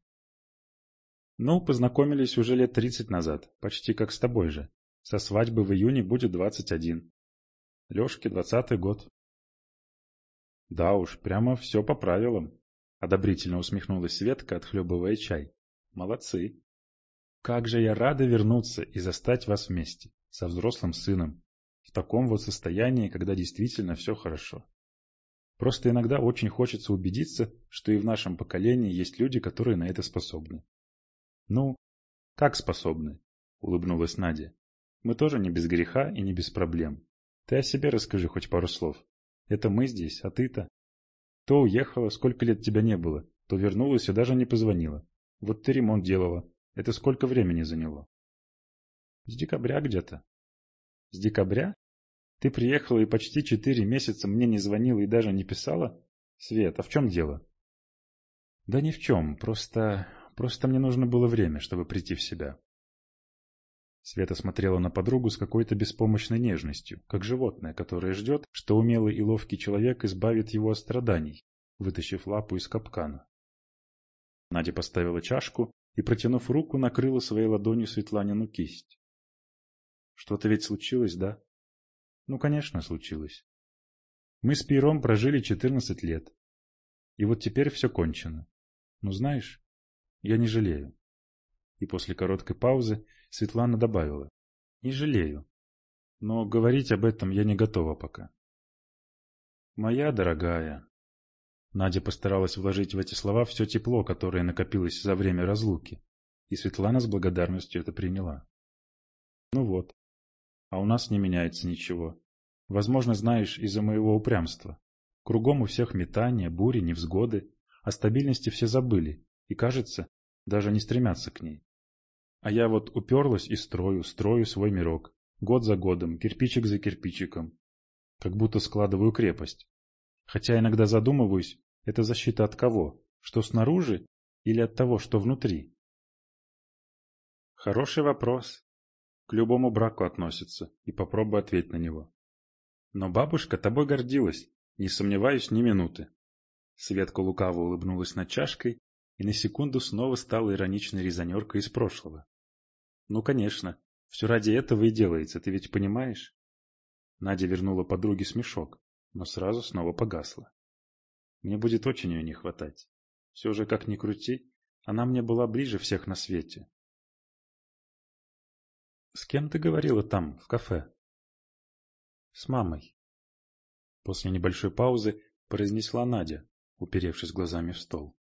Ну, познакомились уже лет тридцать назад, почти как с тобой же. Со свадьбы в июне будет двадцать один. Лешке двадцатый год. Да уж, прямо все по правилам. Одобрительно усмехнулась Светка, отхлебывая чай. Молодцы. Как же я рада вернуться и застать вас вместе, со взрослым сыном в таком вот состоянии, когда действительно все хорошо. Просто иногда очень хочется убедиться, что и в нашем поколении есть люди, которые на это способны. Ну, как способны? улыбнулась Надя. Мы тоже не без греха и не без проблем. Ты о себе расскажи хоть пару слов. Это мы здесь, а ты-то? То уехала, сколько лет тебя не было, то вернулась и даже не позвонила. Вот ты ремонт делала. Это сколько времени заняло? С декабря где-то. С декабря? Ты приехала и почти четыре месяца мне не звонила и даже не писала? Свет, а в чем дело? Да ни в чем, просто... просто мне нужно было время, чтобы прийти в себя. Света смотрела на подругу с какой-то беспомощной нежностью, как животное, которое ждет, что умелый и ловкий человек избавит его от страданий, вытащив лапу из капкана. Надя поставила чашку и, протянув руку, накрыла своей ладонью Светланину кисть. Что-то ведь случилось, да? Ну, конечно, случилось. Мы с Пейром прожили 14 лет. И вот теперь все кончено. Ну, знаешь, я не жалею. И после короткой паузы Светлана добавила. Не жалею. Но говорить об этом я не готова пока. Моя дорогая. Надя постаралась вложить в эти слова все тепло, которое накопилось за время разлуки. И Светлана с благодарностью это приняла. Ну вот. А у нас не меняется ничего. Возможно, знаешь, из-за моего упрямства. Кругом у всех метания, бури, невзгоды. О стабильности все забыли. И, кажется, даже не стремятся к ней. А я вот уперлась и строю, строю свой мирок. Год за годом, кирпичик за кирпичиком. Как будто складываю крепость. Хотя иногда задумываюсь, это защита от кого? Что снаружи или от того, что внутри? Хороший вопрос. К любому браку относится, и попробуй ответь на него. Но бабушка тобой гордилась, не сомневаюсь ни минуты. Светка лукаво улыбнулась над чашкой и на секунду снова стала ироничной резонеркой из прошлого. Ну, конечно. Все ради этого и делается, ты ведь понимаешь? Надя вернула подруге смешок, но сразу снова погасла. Мне будет очень ее не хватать. Все же, как ни крути, она мне была ближе всех на свете. С кем ты говорила там, в кафе? С мамой. После небольшой паузы произнесла Надя, уперевшись глазами в стол.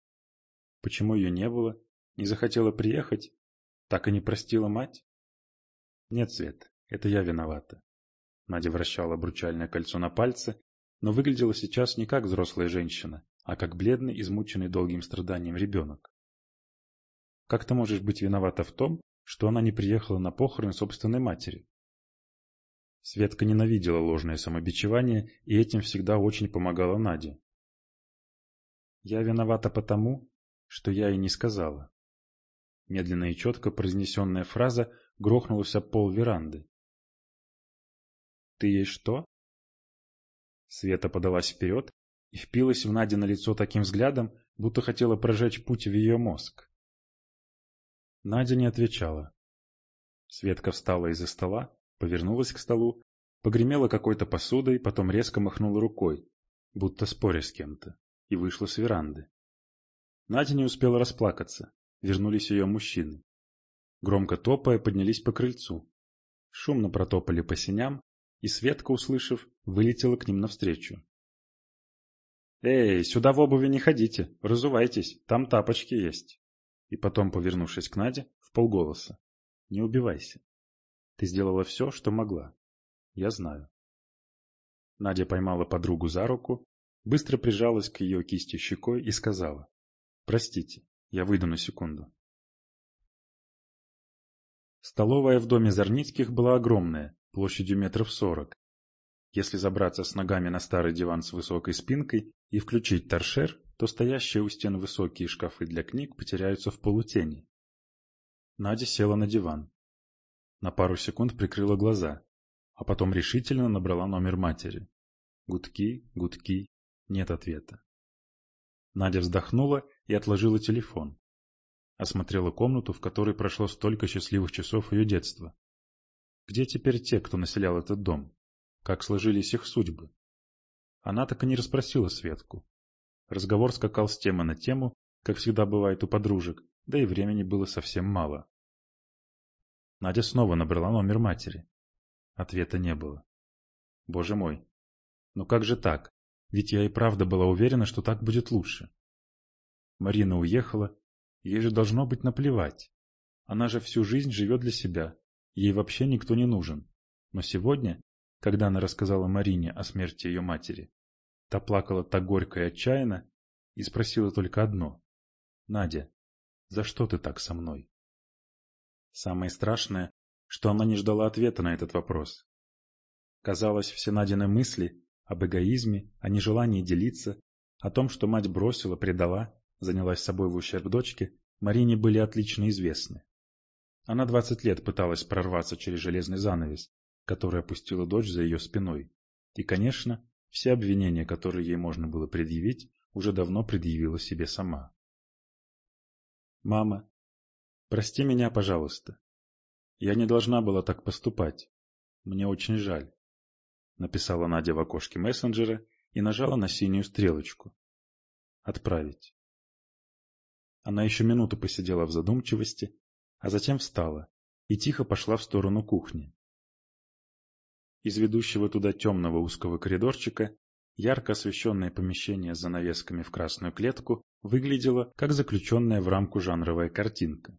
Почему ее не было? Не захотела приехать? Так и не простила мать? Нет, Свет, это я виновата. Надя вращала обручальное кольцо на пальце, но выглядела сейчас не как взрослая женщина, а как бледный, измученный долгим страданием ребенок. Как ты можешь быть виновата в том, что она не приехала на похороны собственной матери? Светка ненавидела ложное самобичевание и этим всегда очень помогала Наде. Я виновата потому, что я ей не сказала. Медленно и четко произнесенная фраза грохнулась об пол веранды. «Ты ей что?» Света подалась вперед и впилась в Наде на лицо таким взглядом, будто хотела прожечь путь в ее мозг. Надя не отвечала. Светка встала из-за стола, повернулась к столу, погремела какой-то посудой, потом резко махнула рукой, будто споря с кем-то, и вышла с веранды. Надя не успела расплакаться вернулись ее мужчины. Громко топая, поднялись по крыльцу. Шумно протопали по сеням, и Светка, услышав, вылетела к ним навстречу. «Эй, сюда в обуви не ходите, разувайтесь, там тапочки есть». И потом, повернувшись к Наде, в полголоса. «Не убивайся. Ты сделала все, что могла. Я знаю». Надя поймала подругу за руку, быстро прижалась к ее кисти щекой и сказала. «Простите, я выйду на секунду. Столовая в доме Зарницких была огромная, площадью метров сорок. Если забраться с ногами на старый диван с высокой спинкой и включить торшер, то стоящие у стен высокие шкафы для книг потеряются в полутени. Надя села на диван. На пару секунд прикрыла глаза, а потом решительно набрала номер матери. Гудки, гудки, нет ответа. Надя вздохнула и отложила телефон. Осмотрела комнату, в которой прошло столько счастливых часов ее детства. Где теперь те, кто населял этот дом? Как сложились их судьбы? Она так и не расспросила Светку. Разговор скакал с темы на тему, как всегда бывает у подружек, да и времени было совсем мало. Надя снова набрала номер матери. Ответа не было. Боже мой, ну как же так? Ведь я и правда была уверена, что так будет лучше. Марина уехала, ей же должно быть наплевать. Она же всю жизнь живет для себя, Ей вообще никто не нужен. Но сегодня, когда она рассказала Марине о смерти ее матери, та плакала так горько и отчаянно и спросила только одно. «Надя, за что ты так со мной?» Самое страшное, что она не ждала ответа на этот вопрос. Казалось, все Надины мысли об эгоизме, о нежелании делиться, о том, что мать бросила, предала, занялась собой в ущерб дочке, Марине были отлично известны. Она двадцать лет пыталась прорваться через железный занавес, который опустила дочь за ее спиной. И, конечно, все обвинения, которые ей можно было предъявить, уже давно предъявила себе сама. «Мама, прости меня, пожалуйста. Я не должна была так поступать. Мне очень жаль», — написала Надя в окошке мессенджера и нажала на синюю стрелочку. «Отправить». Она еще минуту посидела в задумчивости, а затем встала и тихо пошла в сторону кухни. Из ведущего туда темного узкого коридорчика ярко освещенное помещение с занавесками в красную клетку выглядело, как заключенная в рамку жанровая картинка.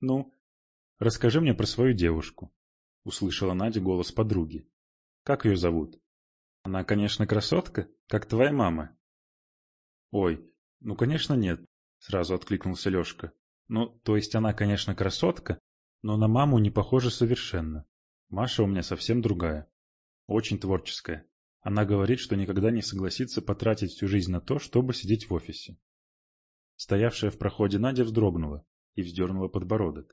«Ну, расскажи мне про свою девушку», — услышала Надя голос подруги. «Как ее зовут?» «Она, конечно, красотка, как твоя мама». «Ой, ну, конечно, нет», — сразу откликнулся Лешка. «Ну, то есть она, конечно, красотка, но на маму не похожа совершенно. Маша у меня совсем другая. Очень творческая. Она говорит, что никогда не согласится потратить всю жизнь на то, чтобы сидеть в офисе. Стоявшая в проходе Надя вздрогнула и вздернула подбородок.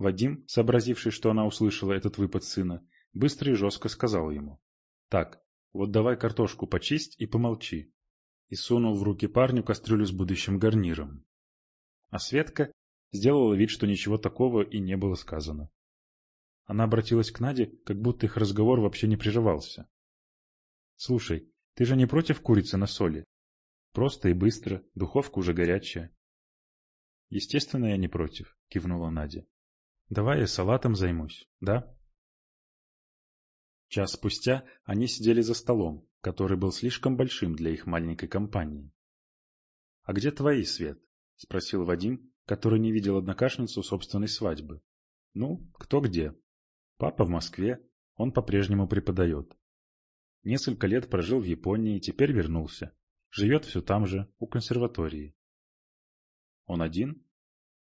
Вадим, сообразивший, что она услышала этот выпад сына, быстро и жестко сказал ему. «Так, вот давай картошку почисть и помолчи». И сунул в руки парню кастрюлю с будущим гарниром. А Светка сделала вид, что ничего такого и не было сказано. Она обратилась к Наде, как будто их разговор вообще не прерывался. Слушай, ты же не против курицы на соли? Просто и быстро, духовка уже горячая. Естественно, я не против, кивнула Надя. Давай я салатом займусь, да? Час спустя они сидели за столом, который был слишком большим для их маленькой компании. — А где твои, Свет? — спросил Вадим, который не видел однокашницу собственной свадьбы. — Ну, кто где. Папа в Москве, он по-прежнему преподает. Несколько лет прожил в Японии, теперь вернулся. Живет все там же, у консерватории. Он один?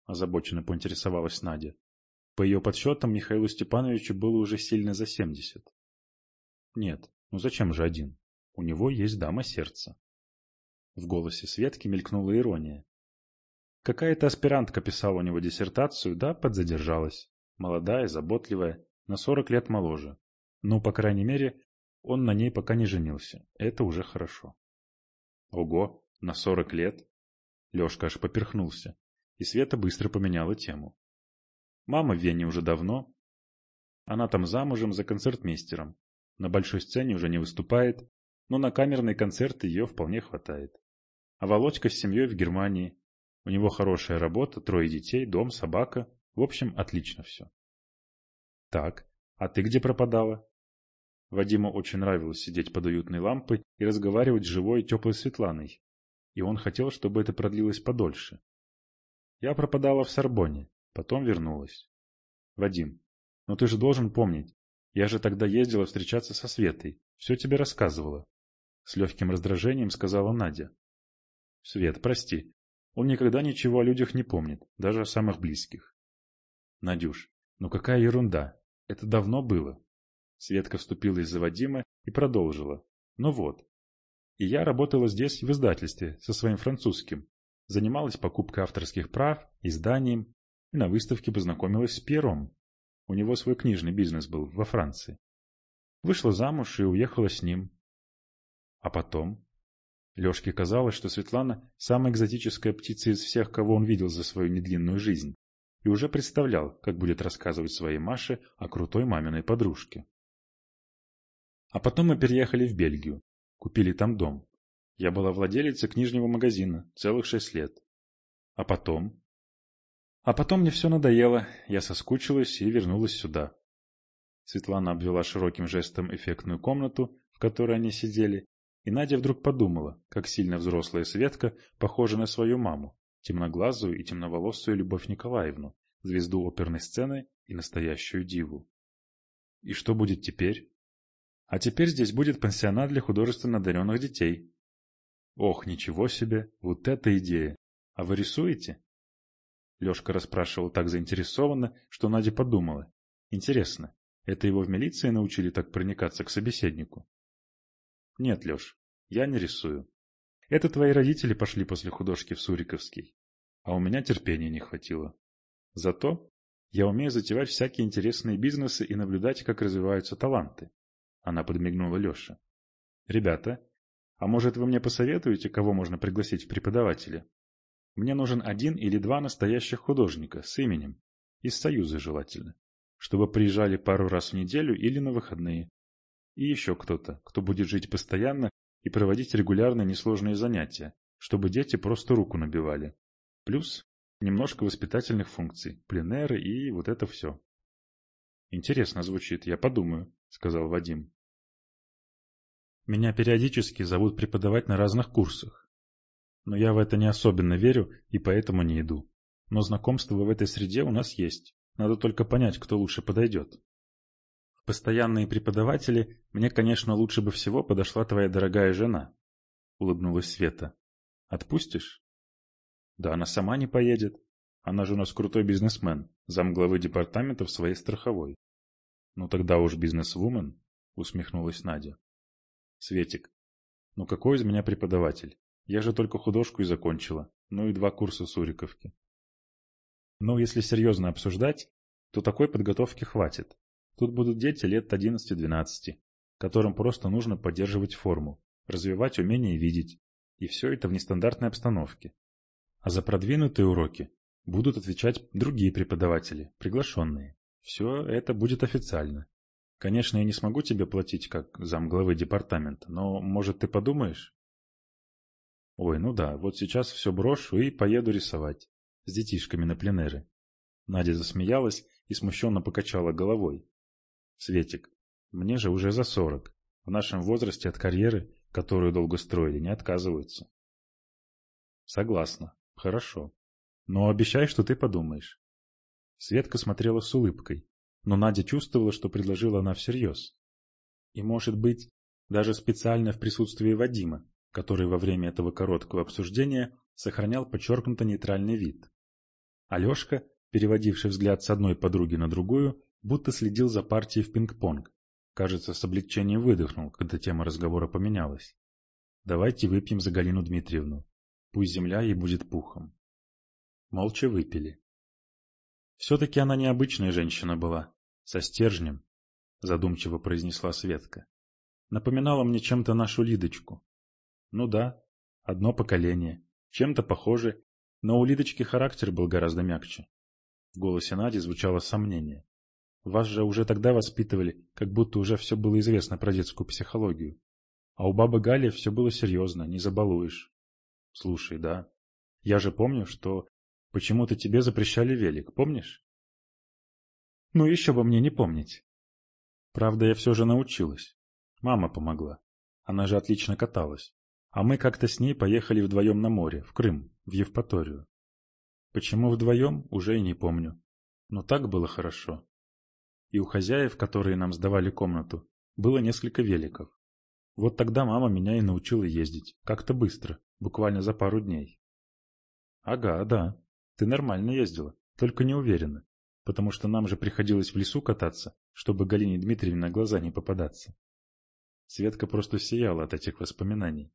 Озабоченно поинтересовалась Надя. По ее подсчетам, Михаилу Степановичу было уже сильно за семьдесят. Нет, ну зачем же один? У него есть дама сердца. В голосе Светки мелькнула ирония. Какая-то аспирантка писала у него диссертацию, да, подзадержалась. Молодая, заботливая, на сорок лет моложе. Ну, по крайней мере, он на ней пока не женился. Это уже хорошо. Ого, на сорок лет? Лешка аж поперхнулся, и Света быстро поменяла тему. Мама в Вене уже давно. Она там замужем за концертмейстером. На большой сцене уже не выступает, но на камерные концерты ее вполне хватает. А Володька с семьей в Германии. У него хорошая работа, трое детей, дом, собака. В общем, отлично все. Так, а ты где пропадала? Вадиму очень нравилось сидеть под уютной лампой и разговаривать с живой теплой Светланой, и он хотел, чтобы это продлилось подольше. Я пропадала в Сорбоне, потом вернулась. Вадим, ну ты же должен помнить, я же тогда ездила встречаться со Светой, все тебе рассказывала. С легким раздражением сказала Надя. Свет, прости, он никогда ничего о людях не помнит, даже о самых близких. Надюш, ну какая ерунда, это давно было. Светка вступилась за Вадима и продолжила. Ну вот. И я работала здесь в издательстве со своим французским. Занималась покупкой авторских прав, изданием, и на выставке познакомилась с Пером. У него свой книжный бизнес был во Франции. Вышла замуж и уехала с ним. А потом? Лешке казалось, что Светлана – самая экзотическая птица из всех, кого он видел за свою недлинную жизнь, и уже представлял, как будет рассказывать своей Маше о крутой маминой подружке. А потом мы переехали в Бельгию. Купили там дом. Я была владелицей книжного магазина целых шесть лет. А потом? А потом мне все надоело, я соскучилась и вернулась сюда. Светлана обвела широким жестом эффектную комнату, в которой они сидели, и Надя вдруг подумала, как сильно взрослая Светка похожа на свою маму, темноглазую и темноволосую Любовь Николаевну, звезду оперной сцены и настоящую диву. И что будет теперь? А теперь здесь будет пансионат для художественно одаренных детей. Ох, ничего себе, вот это идея! А вы рисуете? Лешка расспрашивал так заинтересованно, что Надя подумала. Интересно, это его в милиции научили так проникаться к собеседнику? Нет, Леш, я не рисую. Это твои родители пошли после художки в Суриковский, а у меня терпения не хватило. Зато я умею затевать всякие интересные бизнесы и наблюдать, как развиваются таланты. Она подмигнула Леше. Ребята, а может вы мне посоветуете, кого можно пригласить в преподаватели? Мне нужен один или два настоящих художника с именем, из Союза желательно, чтобы приезжали пару раз в неделю или на выходные. И еще кто-то, кто будет жить постоянно и проводить регулярные несложные занятия, чтобы дети просто руку набивали. Плюс немножко воспитательных функций, пленеры и вот это все. Интересно звучит, я подумаю, сказал Вадим. Меня периодически зовут преподавать на разных курсах. Но я в это не особенно верю и поэтому не иду. Но знакомства в этой среде у нас есть. Надо только понять, кто лучше подойдет постоянные преподаватели, мне, конечно, лучше бы всего подошла твоя дорогая жена, — улыбнулась Света. — Отпустишь? — Да она сама не поедет. Она же у нас крутой бизнесмен, замглавы департамента в своей страховой. — Ну тогда уж бизнес-вумен, — усмехнулась Надя. — Светик, ну какой из меня преподаватель? Я же только художку и закончила, ну и два курса Суриковки. Ну, если серьезно обсуждать, то такой подготовки хватит. Тут будут дети лет 11-12, которым просто нужно поддерживать форму, развивать умение видеть, и все это в нестандартной обстановке. А за продвинутые уроки будут отвечать другие преподаватели, приглашенные. Все это будет официально. Конечно, я не смогу тебе платить как замглавы департамента, но, может, ты подумаешь? Ой, ну да, вот сейчас все брошу и поеду рисовать. С детишками на пленеры. Надя засмеялась и смущенно покачала головой. Светик, мне же уже за сорок. В нашем возрасте от карьеры, которую долго строили, не отказываются. Согласна. Хорошо. Но обещай, что ты подумаешь. Светка смотрела с улыбкой, но Надя чувствовала, что предложила она всерьез. И, может быть, даже специально в присутствии Вадима, который во время этого короткого обсуждения сохранял подчеркнуто нейтральный вид. Алешка, переводивший взгляд с одной подруги на другую, будто следил за партией в пинг-понг. Кажется, с облегчением выдохнул, когда тема разговора поменялась. «Давайте выпьем за Галину Дмитриевну. Пусть земля ей будет пухом». Молча выпили. «Все-таки она необычная женщина была, со стержнем», — задумчиво произнесла Светка. «Напоминала мне чем-то нашу Лидочку. Ну да, одно поколение, чем-то похоже, но у Лидочки характер был гораздо мягче». В голосе Нади звучало сомнение. Вас же уже тогда воспитывали, как будто уже все было известно про детскую психологию. А у бабы Гали все было серьезно, не забалуешь. Слушай, да. Я же помню, что почему-то тебе запрещали велик, помнишь? Ну еще бы мне не помнить. Правда, я все же научилась. Мама помогла. Она же отлично каталась. А мы как-то с ней поехали вдвоем на море, в Крым, в Евпаторию. Почему вдвоем, уже и не помню. Но так было хорошо и у хозяев, которые нам сдавали комнату, было несколько великов. Вот тогда мама меня и научила ездить, как-то быстро, буквально за пару дней. Ага, да, ты нормально ездила, только не уверена, потому что нам же приходилось в лесу кататься, чтобы Галине Дмитриевне на глаза не попадаться. Светка просто сияла от этих воспоминаний.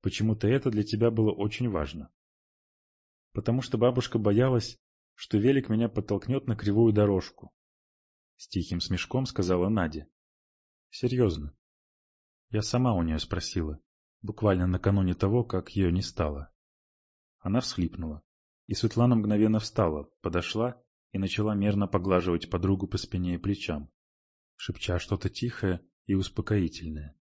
Почему-то это для тебя было очень важно. Потому что бабушка боялась, что велик меня подтолкнет на кривую дорожку, с тихим смешком сказала Надя. Серьезно. Я сама у нее спросила, буквально накануне того, как ее не стало. Она всхлипнула, и Светлана мгновенно встала, подошла и начала мерно поглаживать подругу по спине и плечам, шепча что-то тихое и успокоительное.